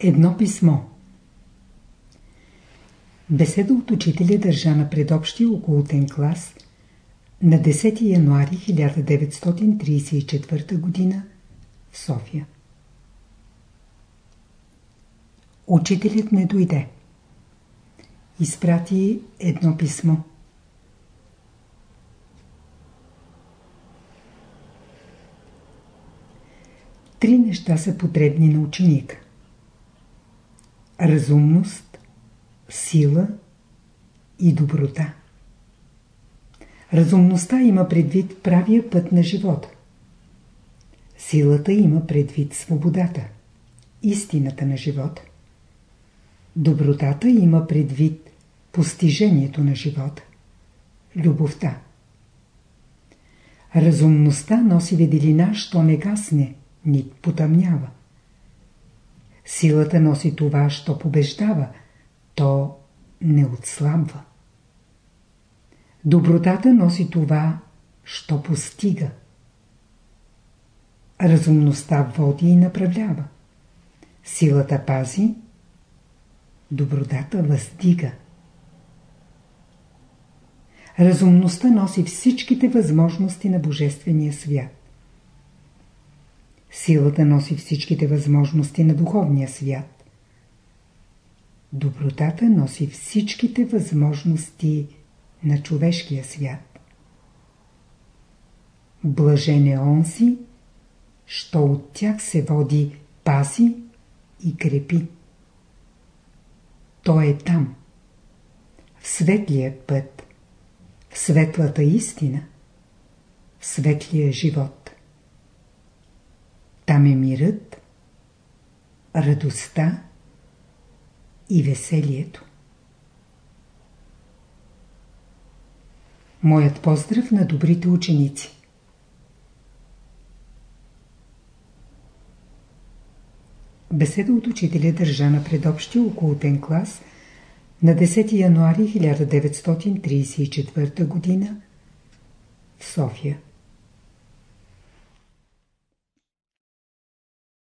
Едно писмо Беседа от учителя държа на предобщия околотен клас на 10 януари 1934 г. в София. Учителят не дойде. Изпрати едно писмо. Три неща са потребни на ученика. Разумност, сила и доброта. Разумността има предвид правия път на живота. Силата има предвид свободата, истината на живота. Добротата има предвид постижението на живота, любовта. Разумността носи веделина, що не гасне, ни потъмнява. Силата носи това, що побеждава, то не отслабва. Добротата носи това, що постига. Разумността води и направлява. Силата пази, добротата въздига. Разумността носи всичките възможности на Божествения свят. Силата носи всичките възможности на духовния свят. Добротата носи всичките възможности на човешкия свят. Блажен е онзи, що от тях се води, паси и крепи. Той е там, в светлият път, в светлата истина, в светлия живот. Там е мирът, радостта и веселието. Моят поздрав на добрите ученици. Беседа от учителя държа на предобщия околотен клас на 10 януари 1934 г. в София.